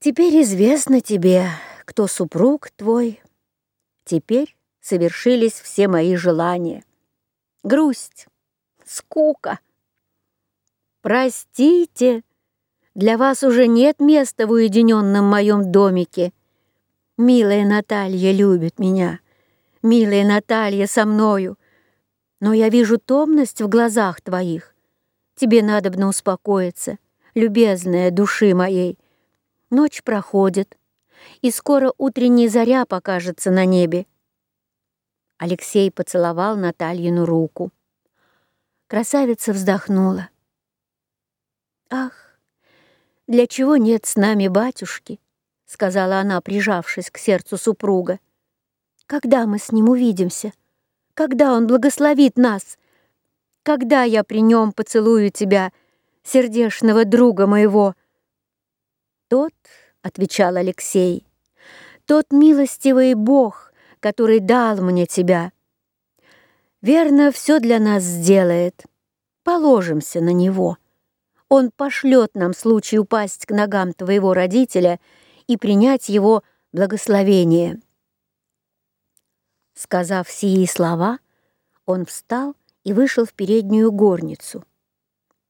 Теперь известно тебе, кто супруг твой. Теперь совершились все мои желания. Грусть, скука. Простите, для вас уже нет места в уединенном моем домике. Милая Наталья любит меня, милая Наталья со мною, но я вижу томность в глазах твоих. Тебе надо бы успокоиться, любезная души моей. Ночь проходит, и скоро утренняя заря покажется на небе. Алексей поцеловал Натальину руку. Красавица вздохнула. «Ах, для чего нет с нами батюшки?» — сказала она, прижавшись к сердцу супруга. «Когда мы с ним увидимся? Когда он благословит нас?» когда я при нем поцелую тебя, сердешного друга моего?» «Тот, — отвечал Алексей, — тот милостивый Бог, который дал мне тебя. Верно, все для нас сделает. Положимся на него. Он пошлет нам случай упасть к ногам твоего родителя и принять его благословение». Сказав сии слова, он встал и вышел в переднюю горницу.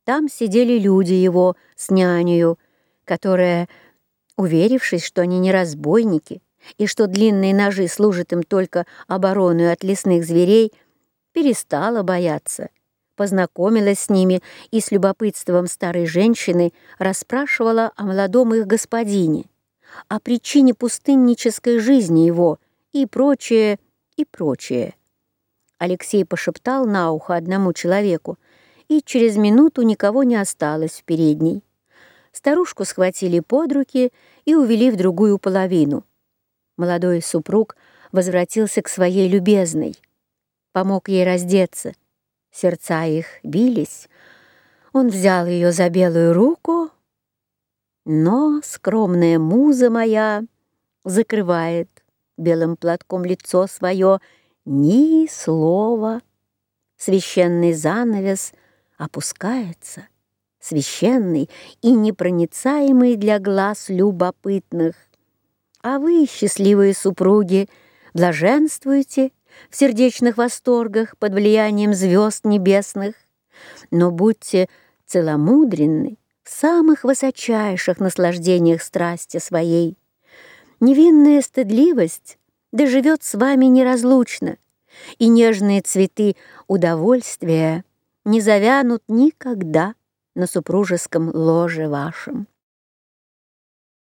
Там сидели люди его с нянею, которая, уверившись, что они не разбойники и что длинные ножи служат им только обороной от лесных зверей, перестала бояться, познакомилась с ними и с любопытством старой женщины расспрашивала о молодом их господине, о причине пустыннической жизни его и прочее, и прочее. Алексей пошептал на ухо одному человеку, и через минуту никого не осталось в передней. Старушку схватили под руки и увели в другую половину. Молодой супруг возвратился к своей любезной, помог ей раздеться. Сердца их бились. Он взял ее за белую руку, но скромная муза моя закрывает белым платком лицо свое ни слова. Священный занавес опускается, священный и непроницаемый для глаз любопытных. А вы, счастливые супруги, блаженствуйте в сердечных восторгах под влиянием звезд небесных, но будьте целомудренны в самых высочайших наслаждениях страсти своей. Невинная стыдливость да живет с вами неразлучно, и нежные цветы удовольствия не завянут никогда на супружеском ложе вашем.